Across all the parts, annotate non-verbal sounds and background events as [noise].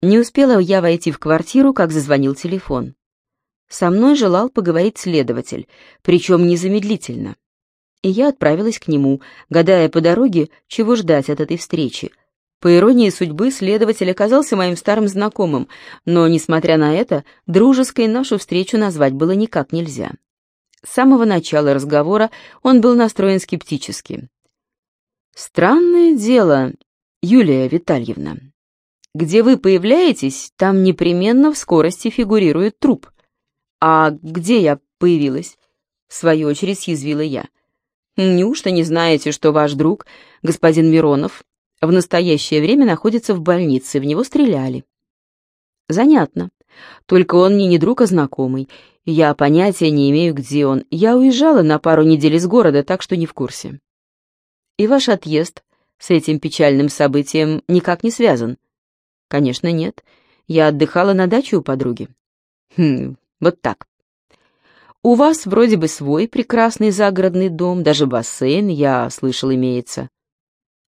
Не успела я войти в квартиру, как зазвонил телефон. Со мной желал поговорить следователь, причем незамедлительно. И я отправилась к нему, гадая по дороге, чего ждать от этой встречи. По иронии судьбы, следователь оказался моим старым знакомым, но, несмотря на это, дружеской нашу встречу назвать было никак нельзя. С самого начала разговора он был настроен скептически. «Странное дело, Юлия Витальевна. Где вы появляетесь, там непременно в скорости фигурирует труп. А где я появилась?» В свою очередь съязвила я. «Неужто не знаете, что ваш друг, господин Миронов, в настоящее время находится в больнице, в него стреляли?» «Занятно. Только он мне не друг, а знакомый. Я понятия не имею, где он. Я уезжала на пару недель из города, так что не в курсе. И ваш отъезд с этим печальным событием никак не связан? Конечно, нет. Я отдыхала на даче у подруги. Хм, вот так. У вас вроде бы свой прекрасный загородный дом, даже бассейн, я слышал, имеется.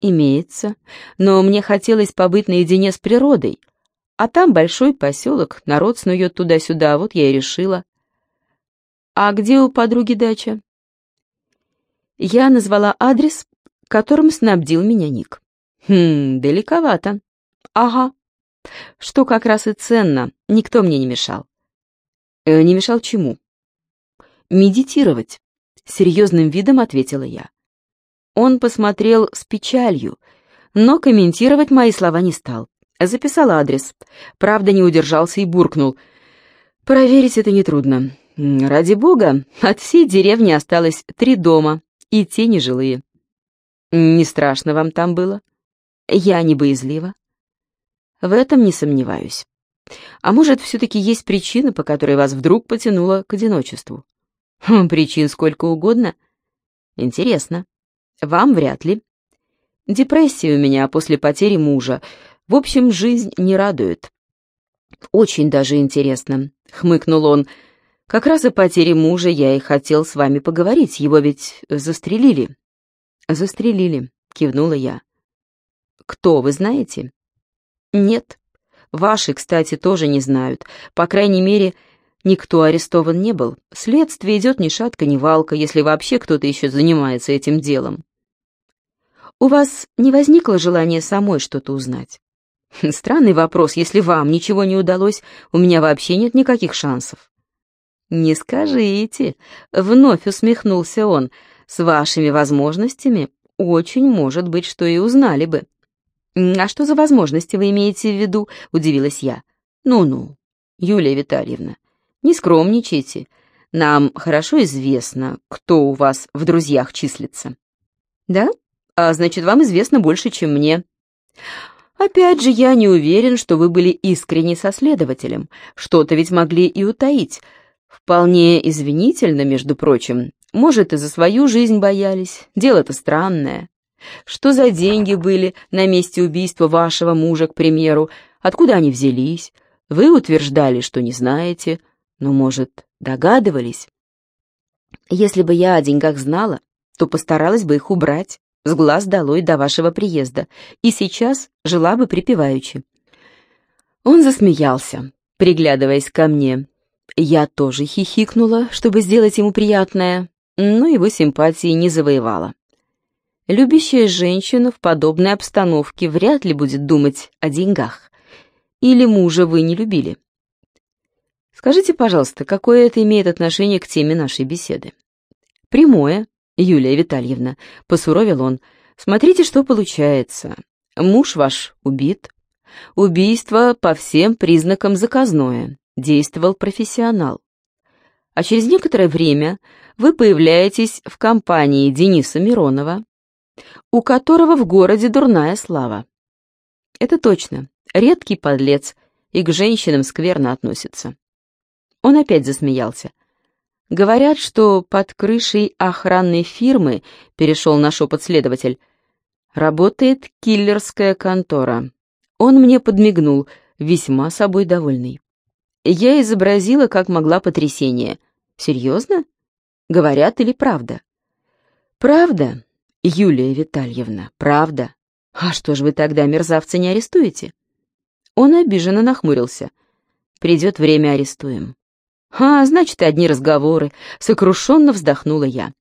Имеется, но мне хотелось побыть наедине с природой. А там большой поселок, народ снует туда-сюда, вот я и решила. «А где у подруги дача?» Я назвала адрес, которым снабдил меня Ник. «Хм, далековато». «Ага». Что как раз и ценно, никто мне не мешал. Э, «Не мешал чему?» «Медитировать», — серьезным видом ответила я. Он посмотрел с печалью, но комментировать мои слова не стал. Записал адрес. Правда, не удержался и буркнул. «Проверить это нетрудно. Ради бога, от всей деревни осталось три дома, и те нежилые. Не страшно вам там было? Я не боязлива. В этом не сомневаюсь. А может, все-таки есть причина, по которой вас вдруг потянуло к одиночеству? Хм, причин сколько угодно. Интересно. Вам вряд ли. Депрессия у меня после потери мужа. В общем, жизнь не радует. Очень даже интересно, хмыкнул он, — как раз о потере мужа я и хотел с вами поговорить, его ведь застрелили». «Застрелили», — кивнула я. «Кто, вы знаете?» «Нет. Ваши, кстати, тоже не знают. По крайней мере, никто арестован не был. Следствие идет ни шатка, ни валка, если вообще кто-то еще занимается этим делом». «У вас не возникло желания самой что-то узнать?» [laughs] «Странный вопрос. Если вам ничего не удалось, у меня вообще нет никаких шансов». «Не скажите», — вновь усмехнулся он, — «с вашими возможностями очень может быть, что и узнали бы». «А что за возможности вы имеете в виду?» — удивилась я. «Ну-ну, Юлия Витальевна, не скромничайте. Нам хорошо известно, кто у вас в друзьях числится». «Да? А значит, вам известно больше, чем мне». «Опять же, я не уверен, что вы были искренни со следователем. Что-то ведь могли и утаить». Вполне извинительно, между прочим. Может, и за свою жизнь боялись. Дело-то странное. Что за деньги были на месте убийства вашего мужа, к примеру? Откуда они взялись? Вы утверждали, что не знаете, но, может, догадывались? Если бы я о деньгах знала, то постаралась бы их убрать, с глаз долой до вашего приезда, и сейчас жила бы припеваючи. Он засмеялся, приглядываясь ко мне, я тоже хихикнула, чтобы сделать ему приятное, но его симпатии не завоевала. Любящая женщина в подобной обстановке вряд ли будет думать о деньгах. Или мужа вы не любили? Скажите, пожалуйста, какое это имеет отношение к теме нашей беседы? Прямое, Юлия Витальевна, посуровил он. Смотрите, что получается. Муж ваш убит. Убийство по всем признакам заказное действовал профессионал. А через некоторое время вы появляетесь в компании Дениса Миронова, у которого в городе дурная слава. Это точно, редкий подлец и к женщинам скверно относится. Он опять засмеялся. Говорят, что под крышей охранной фирмы, перешел на шепот следователь, работает киллерская контора. Он мне подмигнул, весьма собой довольный. Я изобразила, как могла, потрясение. «Серьезно? Говорят или правда?» «Правда, Юлия Витальевна, правда. А что ж вы тогда мерзавца не арестуете?» Он обиженно нахмурился. «Придет время, арестуем». «А, значит, одни разговоры», — сокрушенно вздохнула я.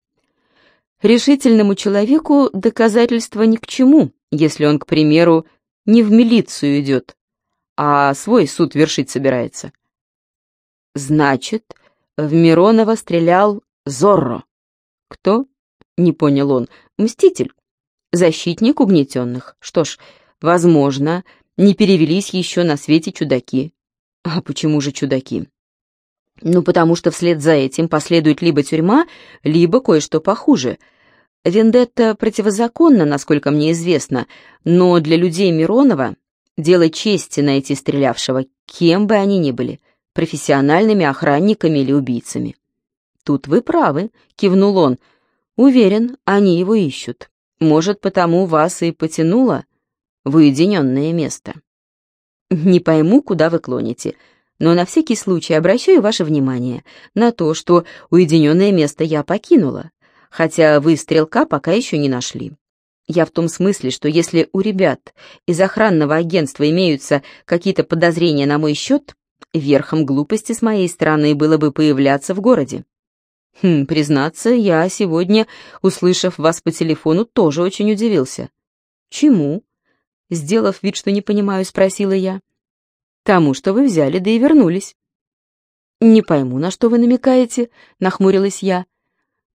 Решительному человеку доказательства ни к чему, если он, к примеру, не в милицию идет, а свой суд вершить собирается. Значит, в Миронова стрелял Зорро. Кто? Не понял он. Мститель. Защитник угнетенных. Что ж, возможно, не перевелись еще на свете чудаки. А почему же чудаки? Ну, потому что вслед за этим последует либо тюрьма, либо кое-что похуже — Вендетта противозаконна, насколько мне известно, но для людей Миронова дело чести найти стрелявшего, кем бы они ни были, профессиональными охранниками или убийцами. «Тут вы правы», — кивнул он. «Уверен, они его ищут. Может, потому вас и потянуло в уединенное место». «Не пойму, куда вы клоните», но на всякий случай обращаю ваше внимание на то, что уединенное место я покинула, хотя вы стрелка пока еще не нашли. Я в том смысле, что если у ребят из охранного агентства имеются какие-то подозрения на мой счет, верхом глупости с моей стороны было бы появляться в городе. Хм, признаться, я сегодня, услышав вас по телефону, тоже очень удивился. Чему? Сделав вид, что не понимаю, спросила я. Тому, что вы взяли, да и вернулись. Не пойму, на что вы намекаете, нахмурилась я.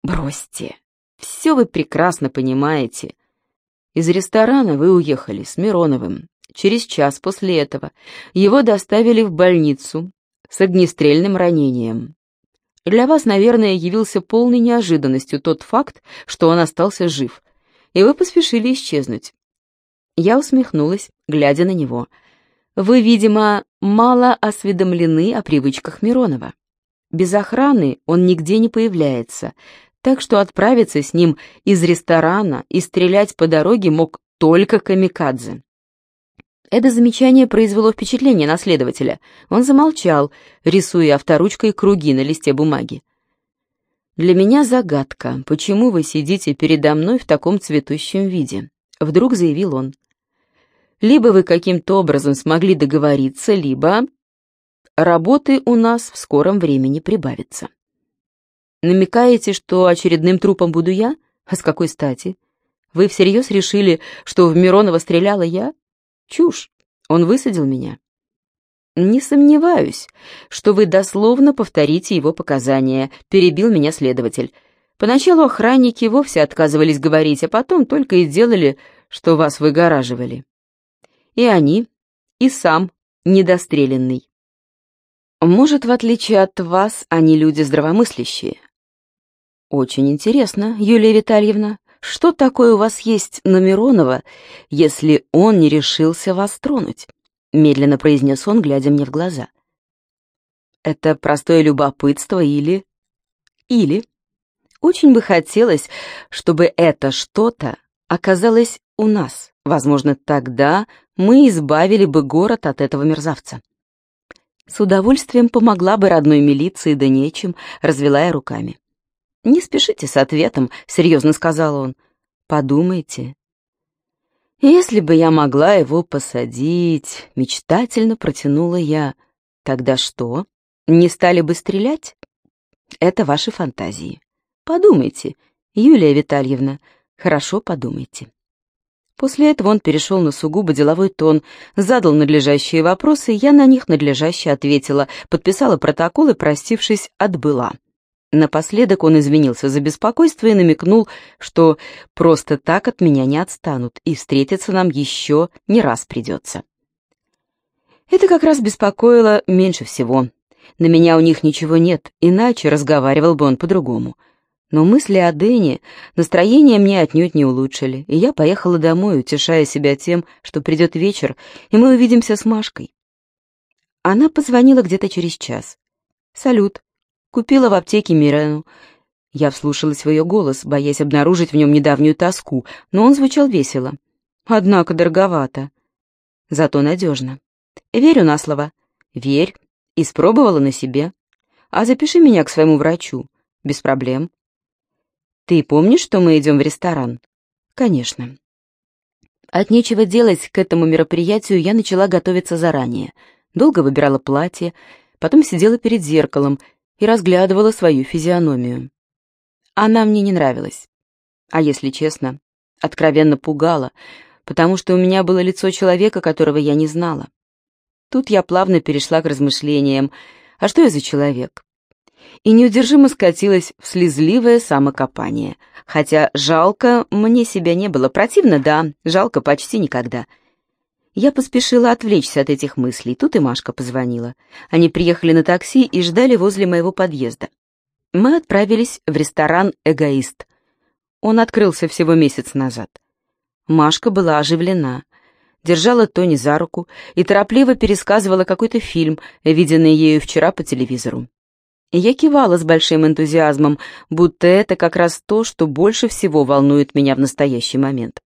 Бросьте, все вы прекрасно понимаете. Из ресторана вы уехали с Мироновым. Через час после этого его доставили в больницу с огнестрельным ранением. Для вас, наверное, явился полной неожиданностью тот факт, что он остался жив, и вы поспешили исчезнуть. Я усмехнулась, глядя на него. Вы, видимо, мало осведомлены о привычках Миронова. Без охраны он нигде не появляется, так что отправиться с ним из ресторана и стрелять по дороге мог только камикадзе. Это замечание произвело впечатление на следователя. Он замолчал, рисуя авторучкой круги на листе бумаги. «Для меня загадка, почему вы сидите передо мной в таком цветущем виде?» Вдруг заявил он. «Либо вы каким-то образом смогли договориться, либо работы у нас в скором времени прибавится». Намекаете, что очередным трупом буду я? А с какой стати? Вы всерьез решили, что в Миронова стреляла я? Чушь. Он высадил меня. Не сомневаюсь, что вы дословно повторите его показания, перебил меня следователь. Поначалу охранники вовсе отказывались говорить, а потом только и делали, что вас выгораживали. И они, и сам недостреленный. Может, в отличие от вас, они люди здравомыслящие, «Очень интересно, Юлия Витальевна, что такое у вас есть на Миронова, если он не решился вас тронуть?» Медленно произнес он, глядя мне в глаза. «Это простое любопытство или...» «Или...» Очень бы хотелось, чтобы это что-то оказалось у нас. Возможно, тогда мы избавили бы город от этого мерзавца. С удовольствием помогла бы родной милиции, да нечем, развела я руками. «Не спешите с ответом», — серьезно сказал он. «Подумайте». «Если бы я могла его посадить», — мечтательно протянула я. «Тогда что? Не стали бы стрелять?» «Это ваши фантазии. Подумайте, Юлия Витальевна, хорошо подумайте». После этого он перешел на сугубо деловой тон, задал надлежащие вопросы, я на них надлежаще ответила, подписала протокол и, простившись, отбыла. Напоследок он извинился за беспокойство и намекнул, что просто так от меня не отстанут, и встретиться нам еще не раз придется. Это как раз беспокоило меньше всего. На меня у них ничего нет, иначе разговаривал бы он по-другому. Но мысли о Дэне настроение мне отнюдь не улучшили, и я поехала домой, утешая себя тем, что придет вечер, и мы увидимся с Машкой. Она позвонила где-то через час. «Салют», Купила в аптеке Мирену. Я вслушалась в ее голос, боясь обнаружить в нем недавнюю тоску, но он звучал весело. Однако дороговато. Зато надежно. Верю на слово. Верь. Испробовала на себе. А запиши меня к своему врачу. Без проблем. Ты помнишь, что мы идем в ресторан? Конечно. От нечего делать к этому мероприятию я начала готовиться заранее. Долго выбирала платье, потом сидела перед зеркалом и разглядывала свою физиономию. Она мне не нравилась. А если честно, откровенно пугала, потому что у меня было лицо человека, которого я не знала. Тут я плавно перешла к размышлениям, а что я за человек? И неудержимо скатилась в слезливое самокопание. Хотя жалко мне себя не было. Противно, да, жалко почти никогда. Я поспешила отвлечься от этих мыслей. Тут и Машка позвонила. Они приехали на такси и ждали возле моего подъезда. Мы отправились в ресторан «Эгоист». Он открылся всего месяц назад. Машка была оживлена. Держала Тони за руку и торопливо пересказывала какой-то фильм, виденный ею вчера по телевизору. Я кивала с большим энтузиазмом, будто это как раз то, что больше всего волнует меня в настоящий момент.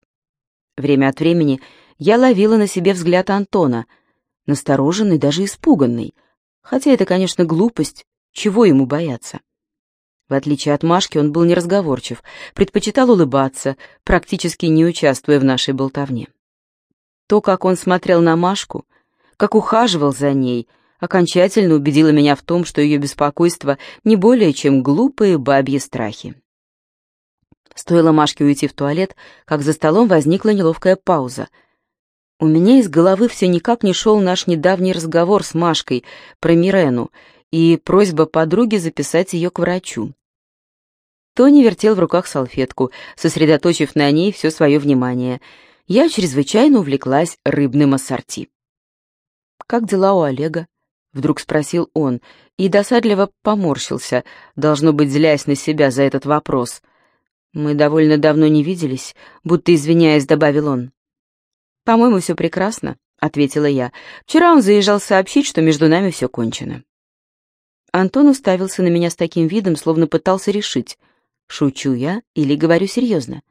Время от времени я ловила на себе взгляд Антона, настороженный, даже испуганный. Хотя это, конечно, глупость, чего ему бояться? В отличие от Машки, он был неразговорчив, предпочитал улыбаться, практически не участвуя в нашей болтовне. То, как он смотрел на Машку, как ухаживал за ней — окончательно убедила меня в том, что ее беспокойство не более чем глупые бабьи страхи. Стоило Машке уйти в туалет, как за столом возникла неловкая пауза. У меня из головы все никак не шел наш недавний разговор с Машкой про Мирену и просьба подруги записать ее к врачу. Тони вертел в руках салфетку, сосредоточив на ней все свое внимание. Я чрезвычайно увлеклась рыбным ассорти. «Как дела у Олега?» Вдруг спросил он и досадливо поморщился, должно быть, злясь на себя за этот вопрос. «Мы довольно давно не виделись», будто извиняясь, добавил он. «По-моему, все прекрасно», — ответила я. «Вчера он заезжал сообщить, что между нами все кончено». Антон уставился на меня с таким видом, словно пытался решить, шучу я или говорю серьезно.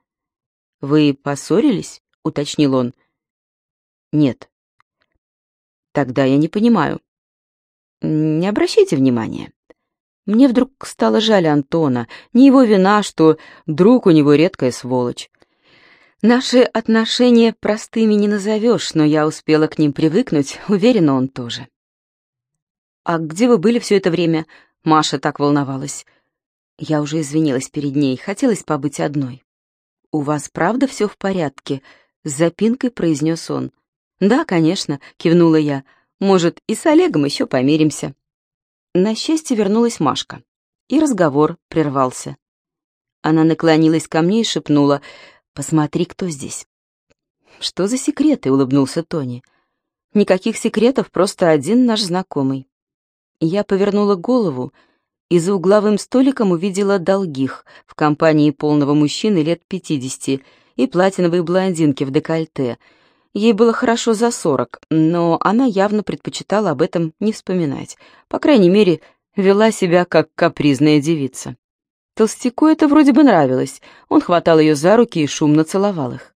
«Вы поссорились?» — уточнил он. «Нет». «Тогда я не понимаю. Не обращайте внимания. Мне вдруг стало жаль Антона. Не его вина, что друг у него редкая сволочь. Наши отношения простыми не назовешь, но я успела к ним привыкнуть, уверена, он тоже. «А где вы были все это время?» Маша так волновалась. Я уже извинилась перед ней, хотелось побыть одной. «У вас правда все в порядке?» — с запинкой произнес он. «Да, конечно», — кивнула я. Может, и с Олегом еще помиримся». На счастье вернулась Машка, и разговор прервался. Она наклонилась ко мне и шепнула, «Посмотри, кто здесь». «Что за секреты?» — улыбнулся Тони. «Никаких секретов, просто один наш знакомый». Я повернула голову и за угловым столиком увидела долгих в компании полного мужчины лет пятидесяти и платиновой блондинки в декольте — Ей было хорошо за сорок, но она явно предпочитала об этом не вспоминать. По крайней мере, вела себя как капризная девица. Толстяку это вроде бы нравилось. Он хватал ее за руки и шумно целовал их.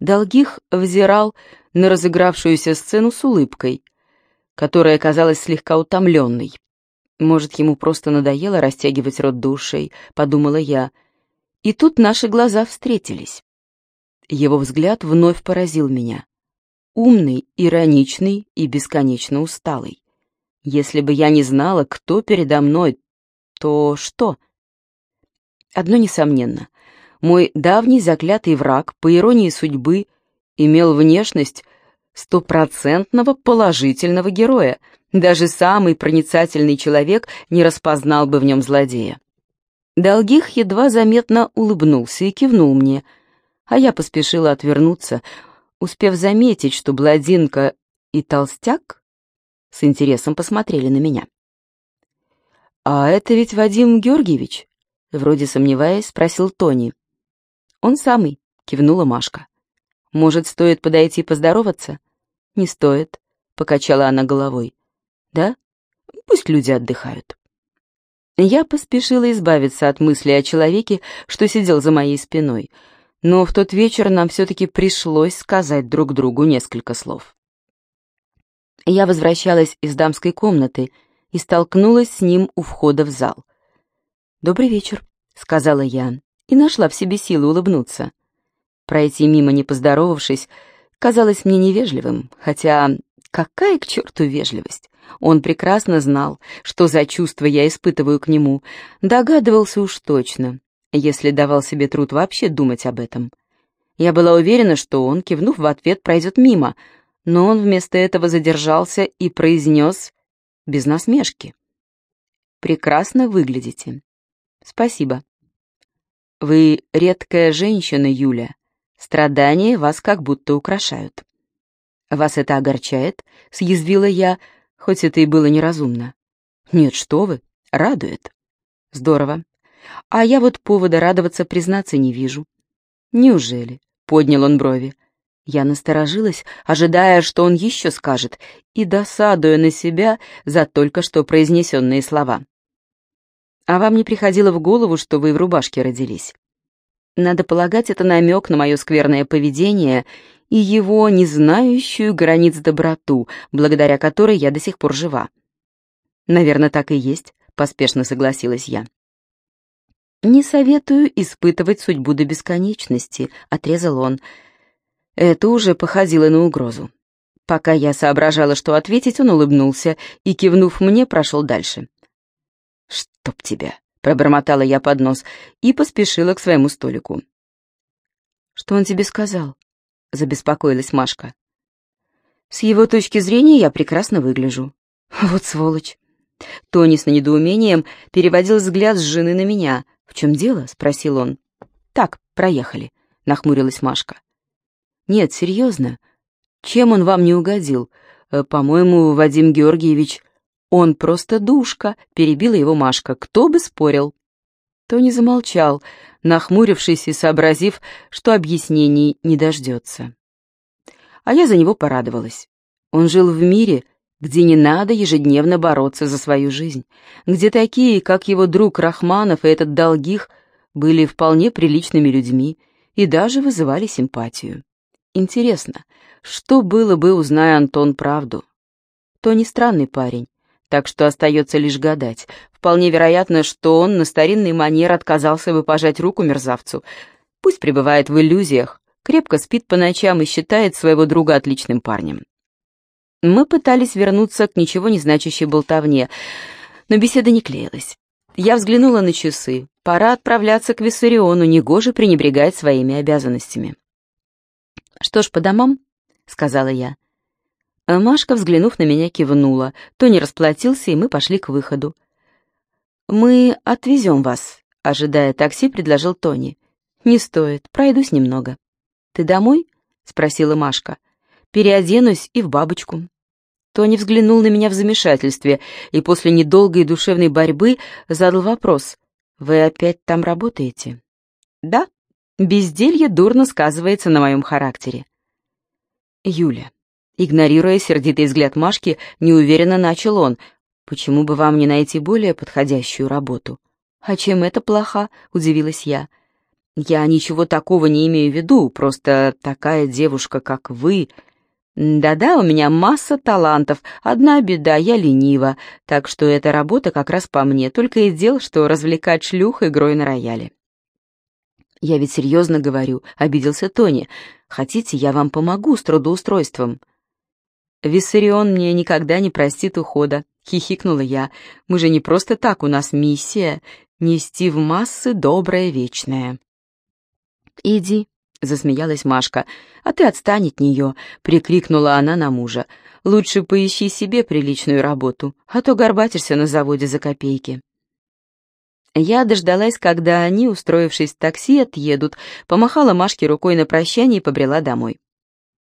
Долгих взирал на разыгравшуюся сцену с улыбкой, которая казалась слегка утомленной. Может, ему просто надоело растягивать рот душей, подумала я. И тут наши глаза встретились. Его взгляд вновь поразил меня. Умный, ироничный и бесконечно усталый. Если бы я не знала, кто передо мной, то что? Одно несомненно. Мой давний заклятый враг, по иронии судьбы, имел внешность стопроцентного положительного героя. Даже самый проницательный человек не распознал бы в нем злодея. Долгих едва заметно улыбнулся и кивнул мне — а я поспешила отвернуться, успев заметить, что бладинка и толстяк с интересом посмотрели на меня. «А это ведь Вадим Георгиевич?» Вроде сомневаясь, спросил Тони. «Он самый», — кивнула Машка. «Может, стоит подойти поздороваться?» «Не стоит», — покачала она головой. «Да? Пусть люди отдыхают». Я поспешила избавиться от мысли о человеке, что сидел за моей спиной — но в тот вечер нам все-таки пришлось сказать друг другу несколько слов. Я возвращалась из дамской комнаты и столкнулась с ним у входа в зал. «Добрый вечер», — сказала я, и нашла в себе силы улыбнуться. Пройти мимо, не поздоровавшись, казалось мне невежливым, хотя какая к черту вежливость? Он прекрасно знал, что за чувства я испытываю к нему, догадывался уж точно, если давал себе труд вообще думать об этом. Я была уверена, что он, кивнув в ответ, пройдет мимо, но он вместо этого задержался и произнес без насмешки. «Прекрасно выглядите. Спасибо. Вы редкая женщина, Юля. Страдания вас как будто украшают. Вас это огорчает?» — съязвила я, хоть это и было неразумно. «Нет, что вы, радует». «Здорово. А я вот повода радоваться, признаться, не вижу». «Неужели?» — поднял он брови. Я насторожилась, ожидая, что он еще скажет, и досадуя на себя за только что произнесенные слова. «А вам не приходило в голову, что вы в рубашке родились?» Надо полагать, это намек на мое скверное поведение и его не знающую границ доброту, благодаря которой я до сих пор жива. «Наверное, так и есть», — поспешно согласилась я. «Не советую испытывать судьбу до бесконечности», — отрезал он. Это уже походило на угрозу. Пока я соображала, что ответить, он улыбнулся и, кивнув мне, прошел дальше. «Чтоб тебя!» — пробормотала я под нос и поспешила к своему столику. «Что он тебе сказал?» — забеспокоилась Машка. «С его точки зрения я прекрасно выгляжу. Вот сволочь!» Тони с недоумением переводил взгляд с жены на меня. «В чем дело?» — спросил он. «Так, проехали», — нахмурилась Машка. Нет, серьезно. Чем он вам не угодил? Э, по-моему, Вадим Георгиевич... Он просто душка, перебила его Машка. Кто бы спорил? Тони замолчал, нахмурившись и сообразив, что объяснений не дождется. А я за него порадовалась. Он жил в мире, где не надо ежедневно бороться за свою жизнь, где такие, как его друг Рахманов и этот Долгих, были вполне приличными людьми и даже вызывали симпатию. Интересно, что было бы, узная Антон правду? То не странный парень, так что остается лишь гадать. Вполне вероятно, что он на старинный манер отказался бы пожать руку мерзавцу. Пусть пребывает в иллюзиях, крепко спит по ночам и считает своего друга отличным парнем. Мы пытались вернуться к ничего не значащей болтовне, но беседа не клеилась. Я взглянула на часы. Пора отправляться к Виссариону, негоже пренебрегать своими обязанностями. «Что ж, по домам?» — сказала я. А Машка, взглянув на меня, кивнула. Тони расплатился, и мы пошли к выходу. «Мы отвезем вас», — ожидая такси, предложил Тони. «Не стоит, пройдусь немного». «Ты домой?» — спросила Машка. «Переоденусь и в бабочку». Тони взглянул на меня в замешательстве и после недолгой душевной борьбы задал вопрос. «Вы опять там работаете?» «Да», Безделье дурно сказывается на моем характере. Юля, игнорируя сердитый взгляд Машки, неуверенно начал он. «Почему бы вам не найти более подходящую работу?» «А чем это плохо?» — удивилась я. «Я ничего такого не имею в виду, просто такая девушка, как вы...» «Да-да, у меня масса талантов, одна беда, я ленива, так что эта работа как раз по мне, только и дел, что развлекать шлюх игрой на рояле». «Я ведь серьезно говорю», — обиделся Тони. «Хотите, я вам помогу с трудоустройством?» «Виссарион мне никогда не простит ухода», — хихикнула я. «Мы же не просто так, у нас миссия — нести в массы доброе вечное». «Иди», — засмеялась Машка, — «а ты отстань от нее», — прикрикнула она на мужа. «Лучше поищи себе приличную работу, а то горбатишься на заводе за копейки». Я дождалась, когда они, устроившись в такси, отъедут, помахала Машке рукой на прощание и побрела домой.